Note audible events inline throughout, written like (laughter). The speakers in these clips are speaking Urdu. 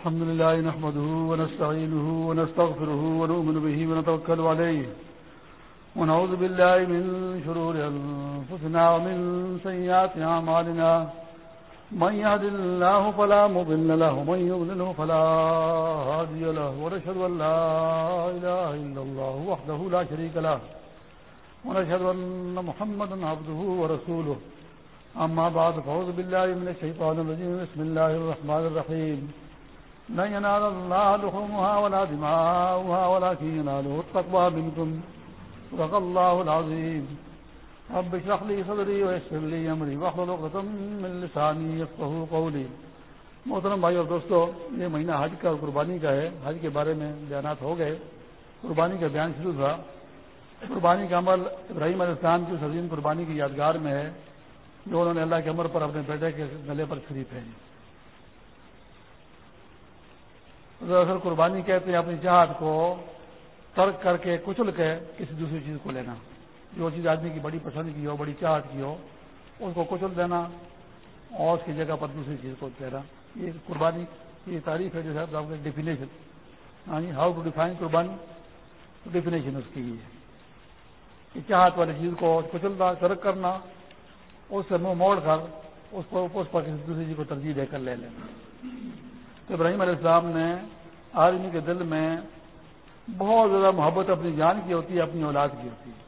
الحمد لله نحمده ونستعينه ونستغفره ونؤمن به ونتوكل عليه ونعوذ بالله من شرور أنفسنا ومن سيئات عمالنا من يهد الله فلا مضل له ومن يضلله فلا هادي له ونشهد أن لا إله إلا الله وحده لا شريك له ونشهد أن محمدا عبده ورسوله أما بعد فعوذ بالله من الشيطان الرجيم بسم الله الرحمن الرحيم لن ينال الله لحومها ولا دماؤها ولكن يناله التقوى منكم. صدق الله العظيم. رب اشرح لي صدري ويسر لي امري واحلل عقدة من لساني يفقهوا قولي. محترم بھائی اور دوستو، یہ مہینہ حج کا قربانی کا ہے۔ حج کے بارے میں بیانات ہو گئے۔ قربانی کا بیان شروع تھا قربانی کا عمل ابراہیم علیہ السلام کی سزین قربانی کی یادگار میں ہے، جو انہوں نے اللہ کے عمر پر اپنے بیٹے کے گلے پر چھری پہنی دراصل قربانی کہتے ہیں اپنی چاہت کو ترک کر کے کچل کے کسی دوسری چیز کو لینا۔ جو چیز آدمی کی بڑی پسند کی ہو، بڑی چاہت کی ہو، اس کو کچل دینا اور اس کی جگہ پر دوسری چیز کو دینا۔ یہ قربانی کی تعریف ہے جو ہے ڈیفینیشن ہاں جی ہاؤ ٹو ڈیفائن قربانی ڈیفینیشن اس کی ہے۔ کہ چاہت والی چیز کو کچلنا، ترک کرنا، اس سے منہ موڑ کر، اس کو اس پر کسی دوسری چیز کو ترجیح دے کر لے لینا۔ تو ابراہیم علیہ السلام نے آدمی کے دل میں بہت زیادہ محبت اپنی جان کی ہوتی ہے، اپنی اولاد کی ہوتی ہے۔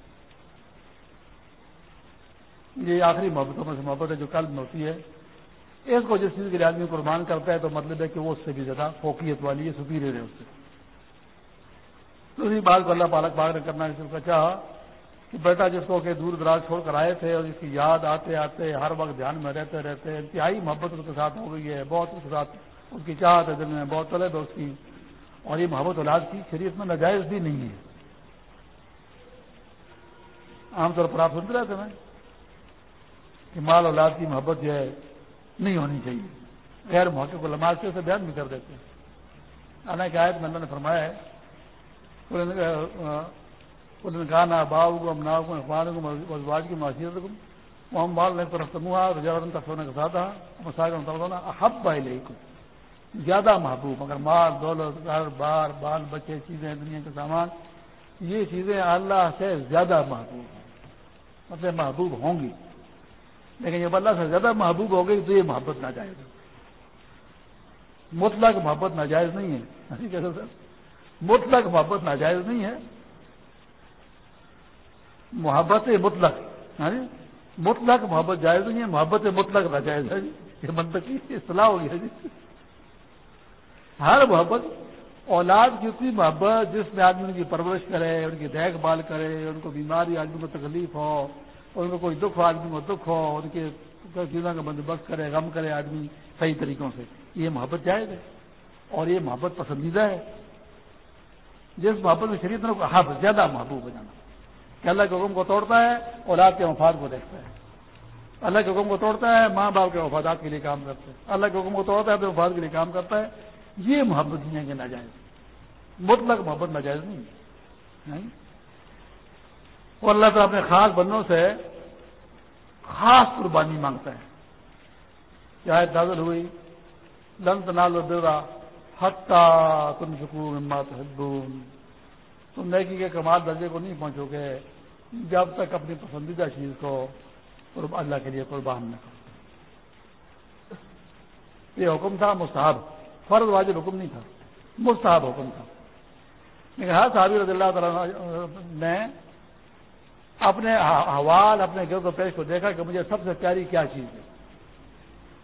یہ آخری محبتوں میں سے محبت ہے جو قلب میں ہوتی ہے۔ اس کو جس چیز کے لیے آدمی قربان کرتا ہے تو مطلب ہے کہ وہ اس سے بھی زیادہ فوقیت والی ہے، سپیریئر ہے اس سے۔ دوسری بات کو اللہ پالک باغ نے کرنا کا چاہا کہ بیٹا جس کو کہ دور دراز چھوڑ کر آئے تھے اور جس کی یاد آتے آتے ہر وقت دھیان میں رہتے رہتے انتہائی محبت اس کے ساتھ ہو گئی ہے، بہت اس کے ساتھ اس کی چاہت ہے، دل میں بہت طلب ہے اس کی۔ اور یہ محبت اولاد کی شریعت میں ناجائز بھی نہیں ہے۔ عام طور پر آپ سنتے رہتے ہیں کہ مال اولاد کی محبت جو ہے نہیں ہونی چاہیے۔ غیر موقع کو لماز کے اسے بیان بھی کر دیتے ہیں۔ حالانکہ آیت میں اللہ نے فرمایا ہے گانا باؤ کو امناؤ کو اخبار کو وزواج کی معاشیت کو محمد بال نے طرف سموہا رجاوت تک سونے کا ساتھ مساج احب بھائی کو زیادہ محبوب، مگر مال، دولت، گھر، بار، بال بچے، چیزیں، دنیا کے سامان، یہ چیزیں اللہ سے زیادہ محبوب ہیں۔ مطلب محبوب ہوں گی۔ لیکن جب اللہ سے زیادہ محبوب ہو گئی تو یہ محبت ناجائز ہے۔ مطلق محبت ناجائز نہیں ہے۔ کیسے سر مطلق محبت ناجائز نہیں ہے۔ محبت مطلق ہاں جی؟ مطلق محبت جائز نہیں ہے، محبت مطلق ناجائز ہے جی۔ یہ منطقی اصطلاح ہو گیا جی۔ ہر محبت اولاد کی اتنی محبت جس میں آدمی ان کی پرورش کرے، ان کی دیکھ بھال کرے، ان کو بیماری آدمی کو تکلیف ہو، ان کو کوئی دکھ ہو، آدمی کو دکھ ہو، ان کے چیزوں کا بندوبست کرے، غم کرے آدمی صحیح طریقوں سے، یہ محبت جائز ہے اور یہ محبت پسندیدہ ہے۔ جس محبت میں شریعت نے حد زیادہ محبوب ہو جانا۔ کہ اللہ کے حکم کو توڑتا ہے، اولاد کے مفاد کو دیکھتا ہے۔ اللہ کے حکم کو توڑتا ہے، ماں باپ کے مفادات کے لیے کام کرتا ہے۔ اللہ کے حکم کو توڑتا ہے، اپنے مفاد کے لیے کام کرتا ہے۔ یہ محبت دنیا کے ناجائز مطلق محبت ناجائز نہیں وہ اللہ تعالیٰ اپنے خاص بندوں سے خاص قربانی مانگتا ہے۔ چاہے دازل ہوئی۔ لنت نال برا حتہ تم سکون مات حدون تم نیکی کے کمال درجے کو نہیں پہنچو گے جب تک اپنی پسندیدہ چیز کو اللہ کے لیے قربان نہ کرو۔ یہ حکم تھا، مستحب۔ فرض واجب حکم نہیں تھا، مستحب حکم تھا۔ لیکن ہر صحابی رضی اللہ تعالیٰ نے اپنے حوال، اپنے گرد و پیش کو دیکھا کہ مجھے سب سے پیاری کیا چیز ہے۔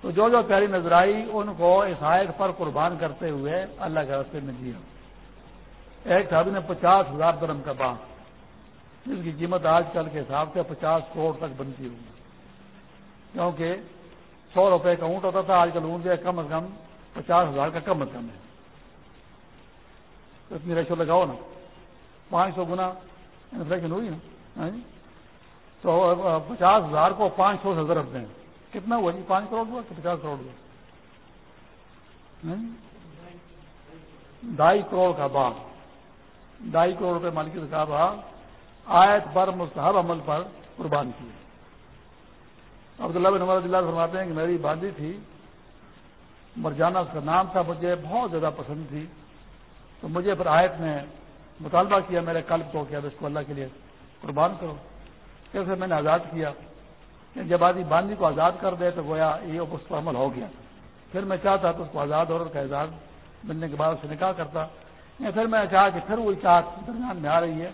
تو جو جو پیاری نظر آئی، ان کو اس عیسائیت پر قربان کرتے ہوئے اللہ کے راستے میں دیا۔ ایک صحابی نے پچاس ہزار درم کا باغ جس کی قیمت آج کل کے حساب سے پچاس کروڑ تک بنتی ہوگی۔ کیونکہ سو روپے کا اونٹ ہوتا تھا، آج کل اونٹ کم از کم پچاس ہزار کا کم از کم ہے۔ تو اتنی ریشو لگاؤ نا۔ پانچ سو گنا انفلیکشن ہوئی نا۔ ہاں جی۔ تو پچاس ہزار کو پانچ سو سے ضرب دیں۔ کتنا ہوا جی؟ پانچ کروڑ ہوا کہ پچاس کروڑ ہوا؟ ہاں جی۔ ڈھائی کروڑ کا باغ ڈھائی کروڑ روپے مالکی سے کہا آیت پر مستحب عمل پر قربان کیا عبداللہ بن عمر اللہ فرماتے ہیں کہ میری باندھی تھی۔ مرجانہ اس کا نام تھا، مجھے بہت زیادہ پسند تھی۔ تو مجھے پھر آیت نے مطالبہ کیا، میرے قلب کو کہ اب اس کو اللہ کے لیے قربان کرو۔ کیسے میں نے آزاد کیا؟ کہ جب آدمی باندھی کو آزاد کر دے تو گویا یہ اس پر عمل ہو گیا۔ پھر میں چاہتا تو اس کو آزاد عورت کا اعزاز ملنے کے بعد اسے نکاح کرتا۔ یا پھر میں چاہا کہ پھر وہی چاہت درمیان میں آ رہی ہے،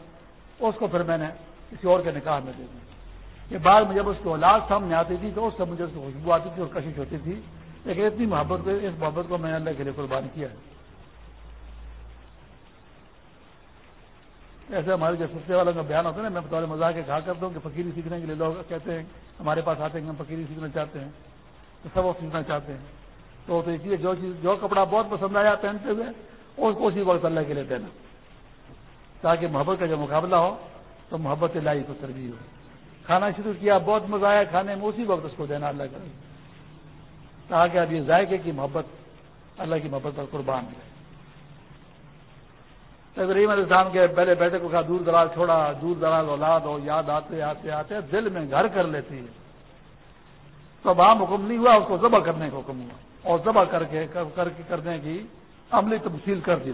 اس کو پھر میں نے کسی اور کے نکاح میں دے دیا۔ یہ بعد میں جب اس کی اولاد سامنے آتی تھی تو اس سے مجھے اس کی خوشبو آتی تھی اور کشش ہوتی تھی۔ لیکن اتنی محبت کو اس محبت کو میں نے اللہ کے لیے قربان کیا ہے۔ ایسے ہمارے جو سستے والوں کا بیان ہوتا ہے نا، میں بطور مزاق کے کہا کرتا ہوں کہ فقیری سیکھنے کے لیے لوگ کہتے ہیں، ہمارے پاس آتے ہیں، ہم فقیری سیکھنا چاہتے ہیں، تو سب وہ سیکھنا چاہتے ہیں۔ تو اس لیے جو چیز جو کپڑا بہت پسند آیا پہنتے ہوئے، اس کو اسی وقت اللہ کے لیے دینا۔ تاکہ محبت کا جو مقابلہ ہو، تو محبت لائی کو ترجیح ہو۔ کھانا شروع کیا، بہت مزہ آیا، کھانے میں اسی وقت اس کو دینا اللہ کرے تاکہ اب یہ ذائقے کی محبت، اللہ کی محبت پر قربان ہے۔ ابراہیم علیہ السلام کے پہلے بیٹے کو کہا، دور دراز چھوڑا، دور دراز اولاد ہو یاد آتے آتے آتے، دل میں گھر کر لیتی ہے۔ تو اب عام حکم نہیں ہوا، اس کو ذبح کرنے کا حکم ہوا۔ اور ذبح کر کے کر کے کرنے کی عملی تبصیل کر دی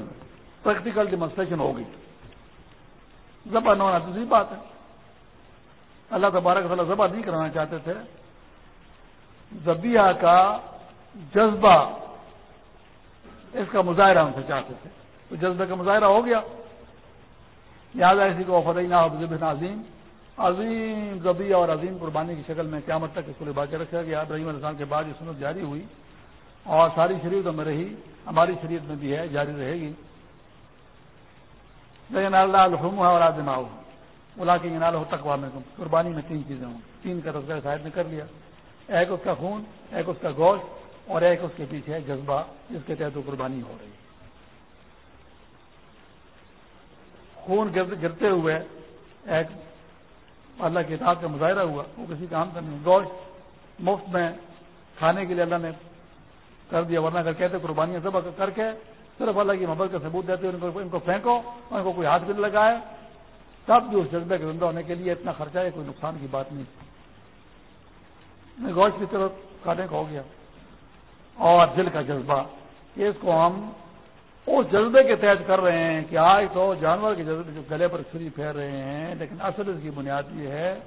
پریکٹیکل ڈیمونسٹریشن ہو گئی ذبح نہ ہونا دوسری بات ہے۔ اللہ تبارک تعالیٰ ذبح نہیں کرانا چاہتے تھے۔ زبیہ کا جذبہ اس کا مظاہرہ ہم سے چاہتے تھے۔ تو جذبے کا مظاہرہ ہو گیا۔ یاد اسی کو فتح نہ عظیم عظیم زبی اور عظیم قربانی کی شکل میں قیامت تک اس کو لبا کے رکھا گیا۔ رحیم السلام کے بعد یہ سنت جاری ہوئی اور ساری شریعتوں میں رہی۔ ہماری شریعت میں بھی ہے، جاری رہے گی۔ لیکن اللہ الحم اور آدما ہو بلا کے انال ہو تکوا میں قربانی میں تین چیزیں ہوں۔ تین کا تذکرہ شاید نے کر لیا۔ ایک اس کا خون، ایک اس کا گوشت اور ایک اس کے پیچھے جذبہ جس کے تحت وہ قربانی ہو رہی ہے۔ خون گرتے ہوئے ایک اللہ کی اطاعت کا مظاہرہ ہوا، وہ کسی کام کا نہیں۔ گوشت مفت میں کھانے کے لیے اللہ نے کر دیا، ورنہ اگر کہتے قربانیاں سب کر کے صرف اللہ کی محبت کا ثبوت دیتے ان کو ان کو پھینکو اور ان کو کوئی ہاتھ بھی لگائے، تب بھی اس جذبے کے زندہ ہونے کے لیے اتنا خرچہ ہے، کوئی نقصان کی بات نہیں۔ گوشت کی طرف کھانے کا ہو گیا۔ اور دل کا جذبہ۔ اس کو ہم اس جذبے کے تحت کر رہے ہیں کہ آج تو جانور کے جذبے جو گلے پر چھری پھیر رہے ہیں، لیکن اصل اس کی بنیاد یہ ہے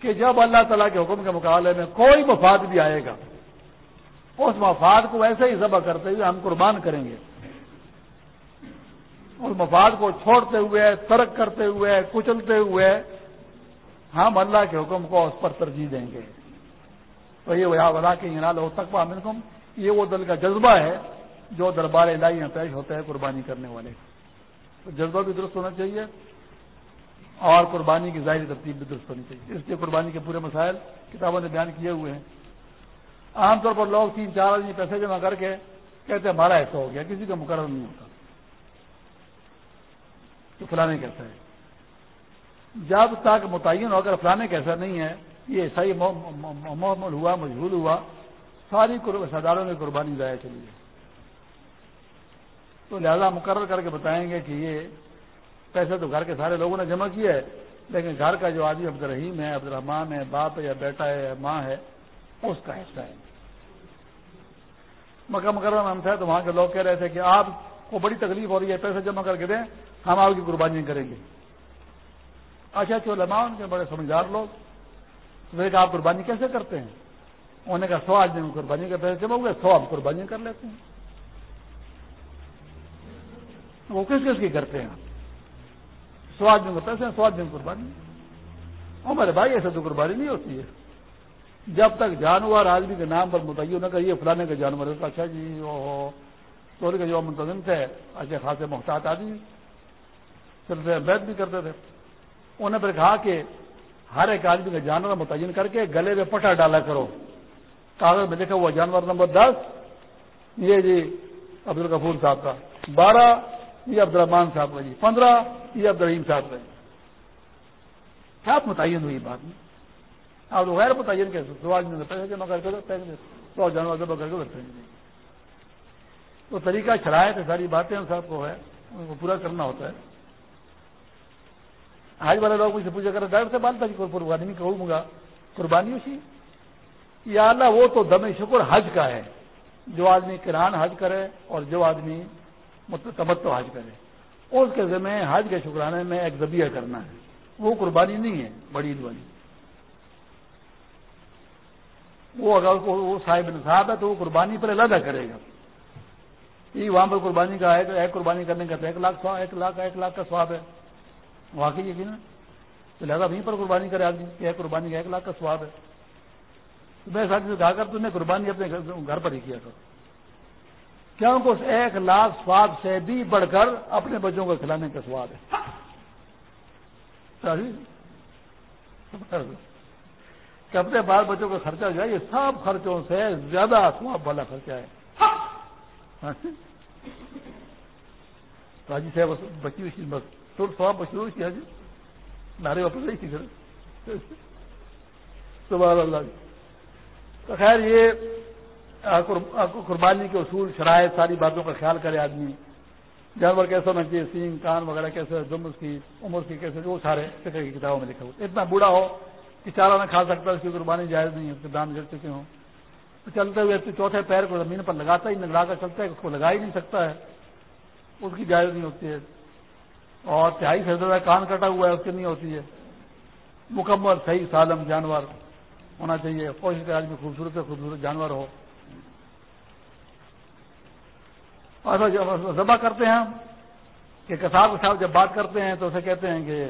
کہ جب اللہ تعالیٰ کے حکم کے مقابلے میں کوئی مفاد بھی آئے گا، اس مفاد کو ایسے ہی ذبح کرتے ہوئے ہم قربان کریں گے۔ اس مفاد کو چھوڑتے ہوئے، ترک کرتے ہوئے، کچلتے ہوئے ہم اللہ کے حکم کو اس پر ترجیح دیں گے۔ تو یہ ولا کے انال ہو تک یہ وہ دل کا جذبہ ہے جو دربار الہی میں پیش ہوتا ہے قربانی کرنے والے۔ تو جذبہ بھی درست ہونا چاہیے اور قربانی کی ظاہری ترتیب بھی درست ہونی چاہیے۔ اس لیے قربانی کے پورے مسائل کتابوں نے بیان کیے ہوئے ہیں۔ عام طور پر لوگ تین چار آدمی پیسے جمع کر کے کہتے ہیں، ہمارا ایسا ہو گیا، کسی کا مقرر نہیں ہوتا۔ تو فلانے کیسا ہے، جب تک متعین ہو کر فلانے کیسا نہیں ہے۔ یہ صحیح محمل ہوا مجبور ہوا، ساری سرداروں میں قربانی ضائع چلی ہے۔ تو لہذا مقرر کر کے بتائیں گے کہ یہ پیسے تو گھر کے سارے لوگوں نے جمع کیا ہے لیکن گھر کا جو آدمی عبد الرحیم ہے، عبد الرحمان ہے، باپ ہے یا بیٹا ہے یا ماں ہے، اس کا حصہ ہے۔ مکہ مکرمہ میں ہم تھے تو وہاں کے لوگ کہہ رہے تھے کہ آپ کو بڑی تکلیف ہو رہی ہے، پیسے جمع کر کے دیں، ہم آپ کی قربانی کریں گے۔ اچھا اچھا علماء ان کے بڑے سمجھدار لوگ تو آپ قربانی کیسے کرتے ہیں؟ انہوں نے کہا سو آدمی قربانی کے پیسے جمع ہوئے سو آپ قربانی کر لیتے ہیں۔ وہ کس کس کی کرتے ہیں سو آدمی کو پیسے سو آدمی قربانی۔ ہاں، ہمارے بھائی، ایسے تو قربانی نہیں ہوتی ہے۔ جب تک جانور آدمی کے نام پر متعین نہ کریے، فلانے کا جانور ہے۔ اچھا جی وہ چوری کے جو منتظم تھے، اچھے خاصے محتاط آدمی۔ چلتے بیت بھی کرتے تھے۔ انہوں نے پھر کہا کہ ہر ایک آدمی کا جانور متعین کر کے گلے میں پٹا ڈالا کرو۔ کاغذ میں لکھا ہوا جانور نمبر دس۔ یہ جی عبد الغفور صاحب کا۔ بارہ، یہ عبد الرحمان صاحب کا جی۔ پندرہ، یہ عبد الرحیم صاحب کا جی۔ کیا متعین ہوئی بات میں؟ آپ تو غیر متعین کیسے سو آدمی پیسے جمع کر کے سو جانور جمع کر کے تو طریقہ چڑھائے تھے ساری باتیں صاحب کو ہے، ان کو پورا کرنا ہوتا ہے۔ آج والے لوگ مجھ سے پوچھا کر ڈائر جی، سے بات تھا کہ قربانی میں کہوں گا۔ قربانی اسی یا اللہ، وہ تو دم شکر حج کا ہے۔ جو آدمی کران حج کرے اور جو آدمی تمتو حج کرے۔ اس کے ذمہ حج کے شکرانے میں ایک ذبیہ کرنا ہے۔ وہ قربانی نہیں ہے، بڑی عید والی وہ اگر وہ صاحب نصاب ہے تو وہ قربانی پر علیحدہ کرے گا۔ یہ وہاں پر قربانی کا ہے تو ایک قربانی کرنے کا تو ایک لاکھ ایک لاکھ ایک لاکھ کا سواب ہے۔ واقعی یقین تو لہٰذا وہیں پر قربانی کرے آدمی، کہ قربانی کا ایک لاکھ کا سواب ہے۔ تو میں ساتھ سے کہا کر تو نے قربانی اپنے گھر پر ہی کیا کر کیونکہ اس ایک لاکھ سواد سے بھی بڑھ کر اپنے بچوں کو کھلانے کا سواد ہے؟ کہ اپنے بال بچوں کا خرچہ جو ہے، یہ سب خرچوں سے زیادہ سواب والا خرچہ ہے۔ تو حاجی صاحب بچی ہوئی بس۔ تو سواب بچی ہوئی تھی حاجی نعرے واپس نہیں تھی سبحان اللہ جی۔ تو خیر یہ قربانی جی کے اصول، شرائط ساری باتوں کا خیال کرے آدمی۔ جانور کیسے ہونا چاہیے، سینگ، کان وغیرہ کیسے دم اس کی، عمر کی کیسے وہ سارے فکر کی کتابوں میں لکھا ہوا۔ اتنا بوڑھا ہو کہ چارہ نہ کھا سکتا، اس کی قربانی جائز نہیں ہے، اس کے دام گر چکے ہوں۔ تو چلتے ہوئے چوتھے پیر کو زمین پر لگاتا ہی لگا کر چلتا ہے، اس کو لگا ہی نہیں سکتا ہے۔ اس کی جائز نہیں ہوتی ہے۔ اور تہائی سے زیادہ کان کٹا ہوا ہے، اس کی نہیں ہوتی ہے۔ مکمل صحیح سالم جانور ہونا چاہیے۔ کوشش آج میں خوبصورت سے خوبصورت جانور ہو۔ اور جب ذبح کرتے ہیں، کہ کساب کے ساتھ جب بات کرتے ہیں، تو اسے کہتے ہیں کہ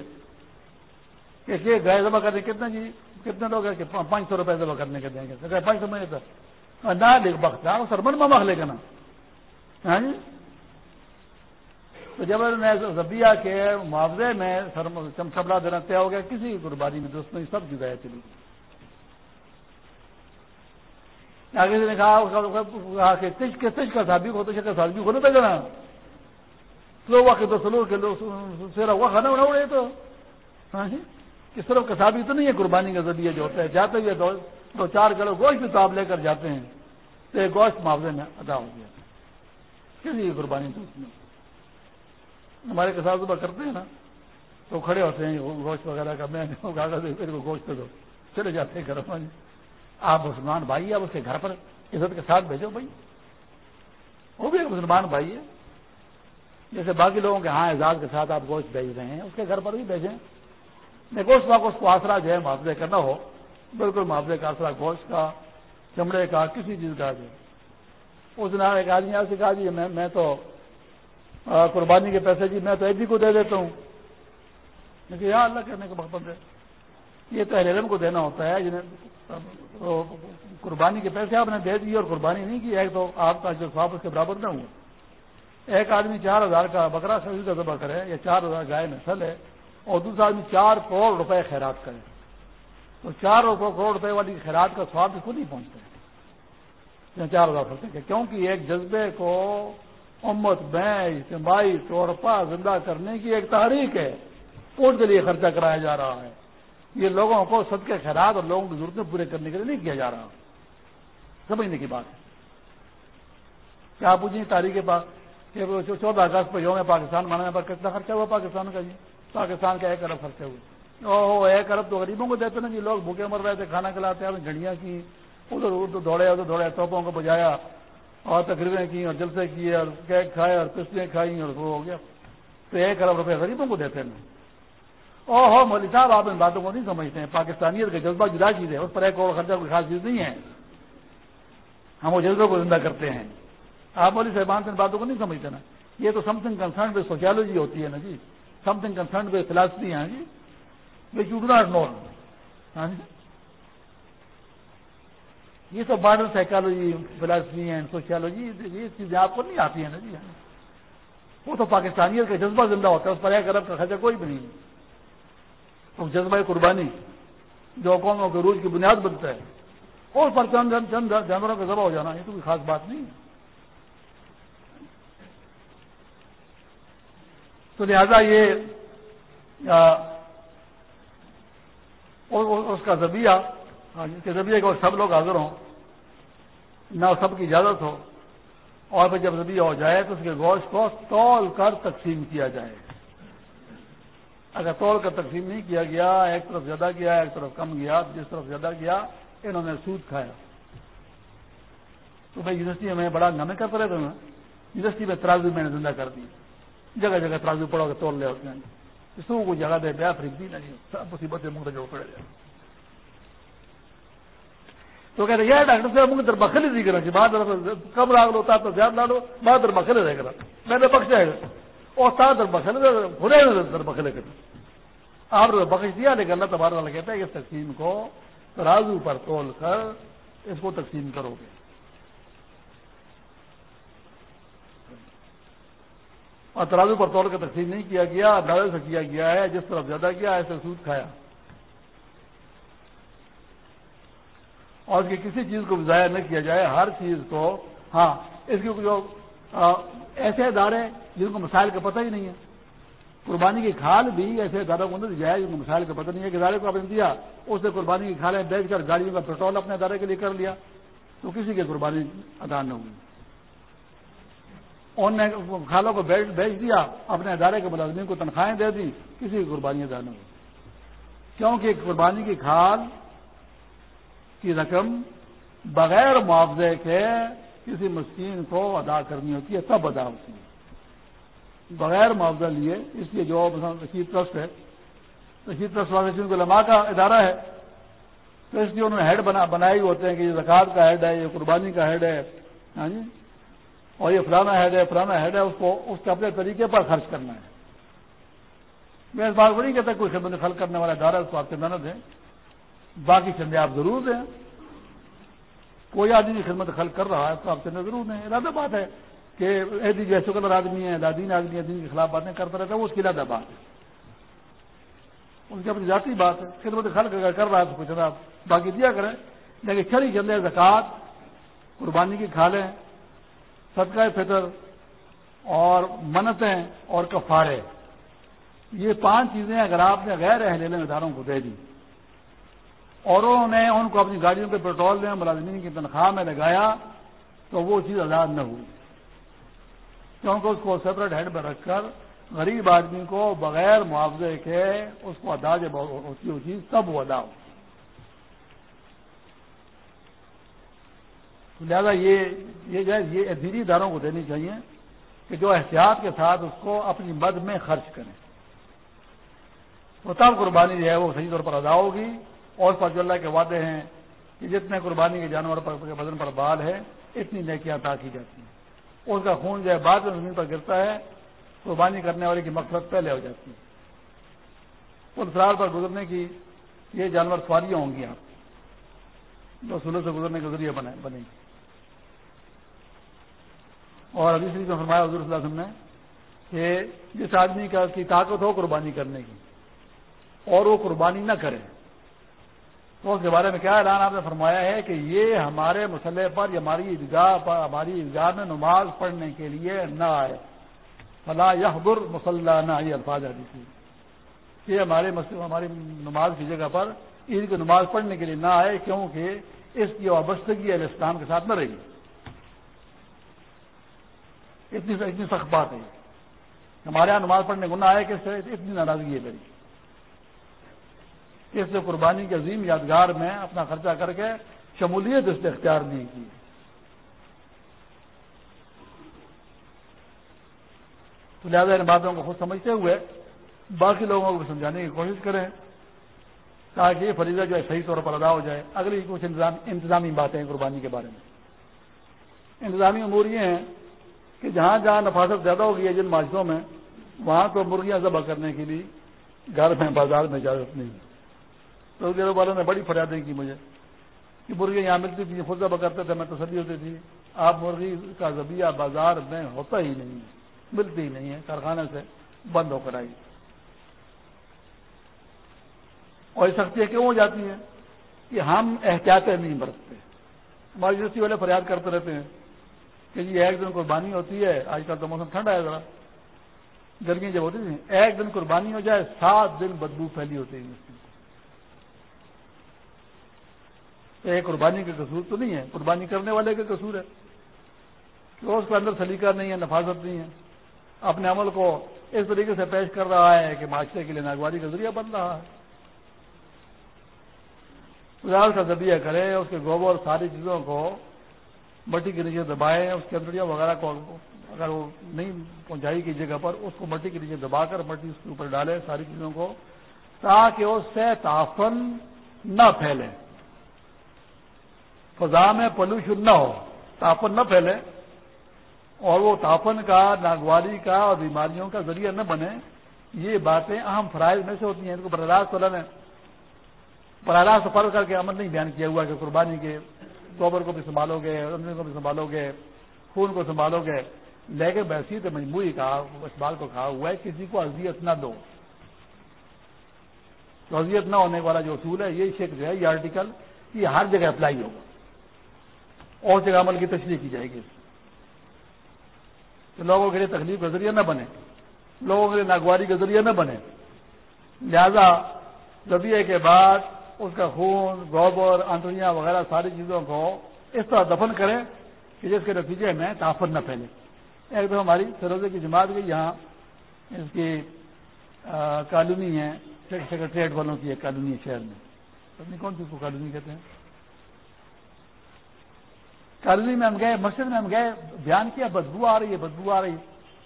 یہ گائے ذبح کرنے کتنے جی کتنے لوگ ہیں کہ پانچ سو روپئے ذبح کرنے کے دیں گے؟ پانچ سو میں نہ لکھ بخت سرمن میں مخ لے گا نا۔ ہاں جی؟ تو جب میں زبیہ کے معاوضے میں چمچبلا دینا طے ہو گیا، کسی قربانی میں دوست میں سب جگہ چلی۔ آگے نے کہا کہ تج کے تج کا سابق ہو تو کا سابق ہونے پہ جانا سلو وقت تو سلو کے لوگ، سیرا ہوا کھانا بنا اڑے تو۔ ہاں جی؟ کہ صرف کسابی تو نہیں ہے، قربانی کا ذریعہ جو ہوتا ہے، جاتے ہوئے دو چار کلو گوشت بھی آپ لے کر جاتے ہیں۔ تو یہ گوشت معاوضے میں ادا ہو گیا۔ کسی قربانی تو اس میں ہمارے کساب صبح کرتے ہیں نا، تو کھڑے ہوتے ہیں، گوشت وغیرہ کا، میں کاغذ گوشت دو۔ چلے جاتے ہیں گھر۔ میں آپ مسلمان بھائی آپ اس کے گھر پر عزت کے ساتھ بھیجو بھائی۔ وہ بھی ایک مسلمان بھائی ہے۔ جیسے باقی لوگوں کے ہاں اعزاز کے ساتھ آپ گوشت بھیج رہے ہیں، اس کے گھر پر بھی بھیجیں۔ گوشت کا اس کو آسرا جو ہے معاوضے کا نہ ہو، بالکل معاوضے کا آسرا، گوشت کا، چمڑے کا، کسی چیز کا جو اس دن ایک آدمی آپ سے کہا جی میں تو قربانی کے پیسے جی میں تو ایک کو دے دیتا ہوں۔ لیکن یہاں اللہ کرنے کا مقصد ہے یہ تو علم کو دینا ہوتا ہے، جنہیں قربانی کے پیسے آپ نے دے دیے اور قربانی نہیں کی، ایک تو آپ کا جو سواب اس کے برابر نہ ہوا ایک آدمی چار ہزار کا بکرا سبزی کا ذبح کرے، یا چار ہزار گائے نسل ہے، اور دوسرا آدمی چار کروڑ روپے خیرات کرے۔ تو چار کروڑ روپے والی خیرات کا سواب خود ہی پہنچتا ہے۔ چار ہزار روپے کیونکہ ایک جذبے کو امت میں اجتماعی طور پر زندہ کرنے کی ایک تحریک ہے۔ اس کے لیے خرچہ کرایا جا رہا ہے۔ یہ لوگوں کو سب کے خیرات اور لوگوں کی ضرورتیں پورے کرنے کے لیے نہیں کیا جا رہا۔ سمجھنے کی بات ہے۔ کیا پوچھیں تاریخ کے پاس کہ چودہ اگست پہ یوم پاکستان منانے پر کتنا خرچہ ہوا پاکستان کا جی پاکستان کا ایک ارب خرچہ ہوا او ایک ارب تو غریبوں کو دیتے نا جی۔ لوگ بھوکے مر رہے تھے، کھانا کھلاتے ہیں گھڑیاں کی۔ ادھر ادھر دوڑے ادھر دوڑے، توپوں کو بجایا۔ اور تقریریں کی اور جلسے کیے اور کیک کھائے اور کشتیاں کھائی اور وہ ہو گیا۔ تو ایک ارب روپے غریبوں کو دیتے ہیں۔ او ہو مولوی صاحب، آپ ان باتوں کو نہیں سمجھتے ہیں۔ پاکستانیت کا جذبہ جدا چیز ہے۔ اس پر ایک کروڑ خرچہ کوئی خاص چیز نہیں ہے۔ ہم وہ جذبے کو زندہ کرتے ہیں۔ آپ مولوی صاحبان سے ان باتوں کو نہیں سمجھتے نا۔ یہ تو something concern with sociology ہوتی ہے نا جی۔ Something concern with philosophy ہے جی۔ Which you do not know ہاں جی۔ یہ تو modern psychology, philosophy and sociology, یہ چیزیں آپ کو نہیں آتی ہیں نا جی۔ وہ تو پاکستانیت کا جذبہ زندہ ہوتا ہے، اس پر ایک ارب کا خرچہ کوئی بھی نہیں تو جذبہ قربانی جو قوموں کے روز کی بنیاد بنتا ہے۔ اور پر چند چند جانوروں کا ذبح ہو جانا، یہ تو کوئی خاص بات نہیں۔ ہے تو لہذا یہ اس کا ذبیہ ہاں، جس کے ذبیہ کو سب لوگ حاضر ہوں، نہ سب کی اجازت ہو، اور پھر جب ذبیہ ہو جائے تو اس کے گوشت کو تول کر تقسیم کیا جائے۔ اگر توڑ کر تقسیم نہیں کیا گیا، ایک طرف زیادہ گیا ایک طرف کم گیا جس طرف زیادہ گیا انہوں نے سود کھایا۔ تو میں یونیورسٹی میں بڑا ہنگامے کرتا رہتا ہوں یونیورسٹی میں ترازو میں نے زندہ کر دی۔ جگہ جگہ ترازو پڑا کے توڑ لیا اس نے سو کو جگہ دے بیا خرید دی نہیں سب مصیبت منہ جوڑ پڑے۔ جائے تو کہتے ہیں ڈاکٹر صاحب منہ در بخل ہی کرا کہ بعد کب راگ ہوتا تو زیادہ لاڑو بعد در بخل رہے گا میں نے بخش جائے گا اور تا در بخل بھولے در بخلے آپ نے بخش دیا لیکن اللہ تبارک والا کہتا ہے کہ اس تقسیم کو ترازو پر تول کر اس کو تقسیم کرو گے۔ اور ترازو پر توڑ کر تقسیم نہیں کیا گیا دعوے سے کیا گیا ہے، جس طرف زیادہ کیا ایسے سود کھایا۔ اور اس کی کسی چیز کو ضائع نہ کیا جائے، ہر چیز کو ہاں اس کی جو ایسے ادارے جن کو مسائل کا پتہ ہی نہیں ہے۔ قربانی کی کھال بھی ایسے اداروں کو اندر جائے جن کو مسائل کا پتہ نہیں ہے کہ ادارے کو آپ نے دیا، اس نے قربانی کی کھالیں بیچ کر گاڑیوں کا پیٹرول اپنے ادارے کے لیے کر لیا، تو کسی کی قربانی ادا نہ ہوئی۔ ان نے کھالوں کو بیچ دیا، اپنے ادارے کے ملازمین کو تنخواہیں دے دی کسی کی قربانی ادا نہ ہوئی۔ کیونکہ قربانی کی کھال کی رقم بغیر معاوضے کے کسی مسکین کو ادا کرنی ہوتی ہے، تب ادا ہوتی ہے۔ بغیر معاوضہ لیے، اس لیے جو رشید ٹرسٹ ہے، رشید ٹرسٹ والے کو لما کا ادارہ ہے۔ تو اس لیے انہوں نے ہیڈ بنا، بنائے ہوتے ہیں کہ یہ زکات کا ہیڈ ہے، یہ قربانی کا ہیڈ ہے ہاں جی؟ اور یہ فلانا ہیڈ ہے، فلانا ہیڈ ہے، اس کو، اس کے اپنے طریقے پر خرچ کرنا ہے۔ میں اس بات کو نہیں کہتا کوئی خدمت خرچ کرنے والا ادارہ اس کو آپ سے محنت ہے۔ باقی چندے آپ ضرور دیں کوئی آدمی خدمت خلق کر رہا ہے تو آپ چندے ضرور دیں ارادہ بات ہے کہ ایسی جو شکل آدمی ہے دادین آدمی ہے دین کے خلاف باتیں کرتا رہتا ہے وہ اس کی ارادہ بات ہے۔ ان کی اپنی ذاتی بات ہے۔ خدمت خلق اگر کر رہا ہے تو کچھ آپ باقی دیا کریں۔ لیکن چلی چندے زکات قربانی کی کھالیں، صدقہ فطر اور منتیں اور کفارے۔ یہ پانچ چیزیں اگر آپ نے غیر اہل اداروں کو دے دی اور انہوں نے ان کو اپنی گاڑیوں کے پیٹرول میں ملازمین کی تنخواہ میں لگایا تو وہ چیز آزاد نہ ہوئی۔ کیونکہ اس کو سپریٹ ہیڈ میں رکھ کر غریب آدمی کو بغیر معاوضے کے اس کو ادا جب ہوتی وہ چیز، تب وہ ادا ہو لہٰذا یہ یہ جو ہے، یہ ادھیری اداروں کو دینی چاہیے کہ جو احتیاط کے ساتھ اس کو اپنی مد میں خرچ کریں۔ وہ تب قربانی جو ہے وہ صحیح طور پر ادا ہوگی۔ اور پر جو اللہ کے وعدے ہیں کہ جتنے قربانی کے جانور پر بدن پر بال ہے، اتنی نیکیاں ادا کی جاتی ہیں۔ اس کا خون جو ہے بعد میں زمین پر گرتا ہے، قربانی کرنے والے کی مقصد پہلے ہو جاتی ہے۔ اسرار پر گزرنے کی یہ جانور سواریاں ہوں گی آپ۔ جو سلو سے گزرنے کے ذریعے بنے گی۔ اور ابھی شریف میں فرمایا حضور صلی اللہ علیہ وسلم نے کہ جس آدمی کا کی طاقت ہو قربانی کرنے کی، اور وہ قربانی نہ کرے تو اس کے بارے میں کیا اعلان آپ نے فرمایا ہے کہ یہ ہمارے مسئلے پر یا ہماری عیدگاہ پر ہماری عیدگاہ میں نماز پڑھنے کے لیے نہ آئے۔ فلاں یحبر مسلح نہ یہ الفاظ تھی کہ ہمارے ہماری نماز کی جگہ پر عید کی نماز پڑھنے کے لیے نہ آئے کیونکہ اس کی وابستگی علیہ السلام کے ساتھ نہ رہی۔ اتنی اتنی سخت بات ہے۔ ہمارے یہاں نماز پڑھنے کو نہ آئے کہ اتنی ناراضگی ہے میری۔ اس نے قربانی کے عظیم یادگار میں اپنا خرچہ کر کے شمولیت اس نے اختیار نہیں کی۔ تو لہٰذا ان باتوں کو خود سمجھتے ہوئے باقی لوگوں کو سمجھانے کی کوشش کریں تاکہ یہ فریضہ جو ہے صحیح طور پر ادا ہو جائے۔ اگلی کچھ انتظامی باتیں قربانی کے بارے میں۔ انتظامی امور یہ ہیں کہ جہاں جہاں نفاست زیادہ ہو گئی ہے جن معاشروں میں، وہاں تو مرغیاں ذبح کرنے کے لیے گھر میں بازار میں اجازت نہیں۔ تو دیروں والوں نے بڑی فریادیں کی مجھے کہ مرغیاں یہاں ملتی تھیں، خود ذبح کرتے تھے، میں تسلی ہوتی تھی۔ آپ مرغی کا ذبیہ بازار میں ہوتا ہی نہیں ہے، ملتی ہی نہیں ہے، کارخانے سے بند ہو کر آئی۔ اور یہ سختیاں کیوں ہو جاتی ہیں؟ کہ ہم احتیاطیں نہیں برتتے۔ ہماری یونیورسٹی والے فریاد کرتے رہتے ہیں کہ جی ایک دن قربانی ہوتی ہے، آج کل تو موسم ٹھنڈا ہے ذرا۔ گرمی جب ہوتی تھی ایک دن قربانی ہو جائے، سات دن بدبو پھیلی ہوتی ہے یونیورسٹی ایک قربانی کا قصور تو نہیں ہے، قربانی کرنے والے کا قصور ہے۔ کہ اس کے اندر سلیقہ نہیں ہے، نفاذت نہیں ہے۔ اپنے عمل کو اس طریقے سے پیش کر رہا ہے کہ معاشرے کے لیے ناگواری کا ذریعہ بن رہا ہے۔ کا ذریعہ کرے، اس کے گوبر ساری چیزوں کو مٹی کے نیچے دبائے، اس کے اندر وغیرہ کو اگر وہ نہیں پہنچائی کی جگہ پر، اس کو مٹی کے نیچے دبا کر، مٹی اس کے اوپر ڈالے، ساری چیزوں کو، تاکہ اس سے تافن نہ پھیلے۔ فضا میں پولوشن نہ ہو، تاپن نہ پھیلے۔ اور وہ تاپن کا، ناگواری کا اور بیماریوں کا ذریعہ نہ بنے۔ یہ باتیں اہم فرائض میں سے ہوتی ہیں۔ ان کو براہ راست نے براہ راست فرض کر کے عمل نہیں بیان کیا ہوا کہ قربانی کے گوبر کو بھی سنبھالو گے، رمضان کو بھی سنبھالو گے، خون کو سنبھالو گے۔ لیکن ویسی تو مجموعی کا اس بال کو کہا ہوا ہے، کسی کو اذیت نہ دو۔ تو اذیت نہ ہونے والا جو اصول ہے، یہ شیک جو ہے، یہ آرٹیکل یہ ہر جگہ اپلائی ہوگا۔ اور جگہ عمل کی تشریح کی جائے گی۔ کہ لوگوں کے لیے تکلیف کا ذریعہ نہ بنے، لوگوں کے لیے ناگواری کا ذریعہ نہ بنے۔ لہذا ذبیعے کے بعد اس کا خون، گوبر، انٹریاں وغیرہ ساری چیزوں کو اس طرح دفن کریں کہ جس کے نتیجے میں تافر نہ پھیلے۔ ایک دم ہماری سروزے کی جماعت گئی یہاں اس کی کالونی ہے سیکرٹریٹ والوں کی ایک کالونی ہے شہر میں۔ اپنی کون سی اس کو کالونی کہتے ہیں؟ کالونی میں ہم گئے، مسجد میں ہم گئے، بیان کیا، بدبو آ رہی ہے، بدبو آ رہی ہے۔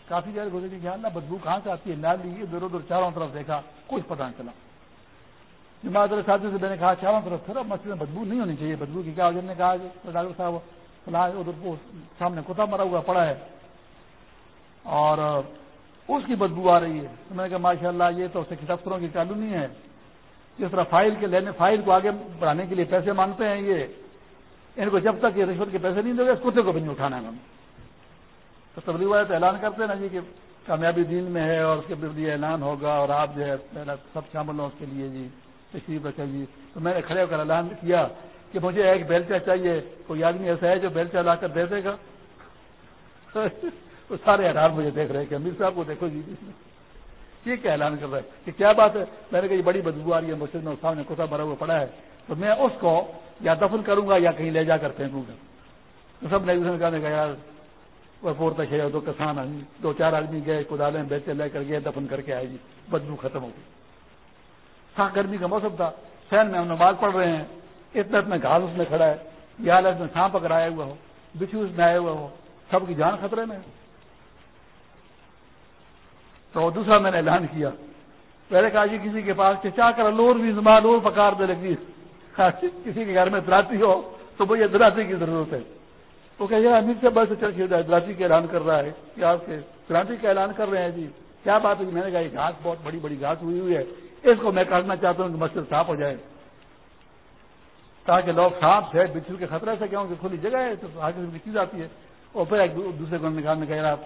کافی دیر گزرے کہ اللہ بدبو کہاں سے آتی ہے؟ نال لی، ادھر ادھر، چاروں طرف دیکھا کچھ پتہ نہیں چلا۔ جماعت ساتھیوں سے میں نے کہا، چاروں طرف پھر مسجد میں بدبو نہیں ہونی چاہیے۔ بدبو کی کیا نے کہا کہ ڈاکٹر صاحب، فلاں ادھر سامنے کتا مرا ہوا پڑا ہے۔ اور اس کی بدبو آ رہی ہے۔ تو میں نے کہا ماشاء اللہ یہ تو دفتروں کی کالونی ہے۔ جس طرح فائل کے لینے، فائل کو آگے بڑھانے کے لیے پیسے مانگتے ہیں، یہ ان کو جب تک یہ رشوت کے پیسے نہیں دے گے، اس کتے کو بھی نہیں اٹھانا ہے تو تبلیغ والے تو اعلان کرتے ہیں نا جی کہ کامیابی دین میں ہے اور اس کے لیے اعلان ہوگا اور آپ جو ہے پہلا سب شامل ہوں اس کے لیے جی تشریف رکھے جی۔ تو میں نے کھڑے ہو کر اعلان کیا کہ مجھے ایک بیلچا چاہیے، کوئی آدمی ایسا ہے جو بیلچا لا کر دے دے گا؟ تو (laughs) سارے حیران مجھے دیکھ رہے کہ امیر صاحب کو دیکھو جی۔ یہ کیا اعلان کر رہا ہے؟ کہ کیا بات ہے؟ میں نے کہا یہ بڑی بدبو آ رہی ہے، مسجد میں سامنے کتا بھرا ہوا پڑا ہے۔ تو میں اس کو یا دفن کروں گا یا کہیں لے جا کر پھینکوں گا۔ تو سب نے ایک دوسرے کہنے کا یار وہ پورتا ہے، دو کسان آدمی دو چار آدمی گئے کدالیں بیچے، لے کر گئے، دفن کر کے آئے جی بدبو ختم ہو گئی۔ ہاں گرمی کا موسم تھا، سین میں ہم نماز پڑھ رہے ہیں اتنا اتنا گھاس اس میں کھڑا ہے یا حالت میں سانپ اگر آیا ہوا ہو، بچھو اس میں آیا ہوا ہو، سب کی جان خطرے میں تو دوسرا میں نے اعلان کیا، پہلے کہا جی کسی کے پاس چاہ کر لور بھی زمان لور پکار دے لگی۔ ہاں، کسی کے گھر میں دراتی ہو تو بھائی دراتی کی ضرورت ہے۔ وہ کہ امیر سے بس چل دراتی کا اعلان کر رہا ہے کیا آپ کے دراتی کا اعلان کر رہے ہیں جی۔ کیا بات ہے میں نے کہا، یہ گھاس بہت بڑی بڑی گھاس ہوئی ہوئی ہے۔ اس کو میں کاٹنا چاہتا ہوں کہ مسجد صاف ہو جائے۔ تاکہ لوگ صاف سے بچھو کے خطرے سے کیوں کہ کھلی جگہ ہے تو آگے سے چیز آتی ہے۔ اور پھر ایک دوسرے کو نکالنے کا آپ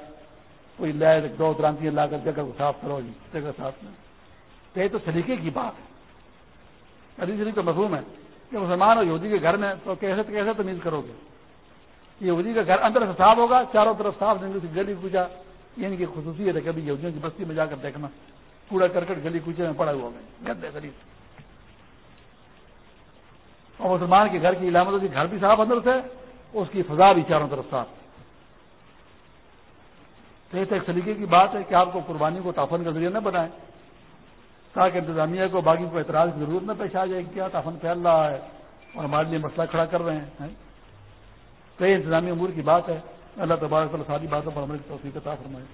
کوئی لائے دو درانتی لا کر جگہ کو صاف کرو جی جگہ صاف میں تو یہ تو سلیقے کی بات ہے۔ ابھی تو مفہوم ہے۔ کہ مسلمان اور یہودی کے گھر میں تو کیسے کیسے تمیز کرو گے؟ یہودی کا گھر اندر سے صاف ہوگا، چاروں طرف صاف دیں گے گلی کوچا یہ ان یعنی کی خصوصیت ہے کبھی یہودیوں کی بستی میں جا کر دیکھنا، کوڑا کرکٹ گلی کوچے میں پڑا ہوا ہوگا گندے غریب اور مسلمان کے گھر کی علامت ہوتی گھر بھی صاف اندر سے، اس کی فضا بھی چاروں طرف صاف۔ تو ایک سلیقے کی بات ہے کہ آپ کو قربانی کو تافن کا ذریعہ نہ بنائیں۔ تاکہ انتظامیہ کو باقی کو اعتراض کی ضرورت نہ پیش آ جائے کیا تافن پھیل رہا ہے اور ہمارے لیے مسئلہ کھڑا کر رہے ہیں تو یہ انتظامی امور کی بات ہے۔ اللہ تبارک ساری باتوں پر ہماری توفیق عطا فرمائے۔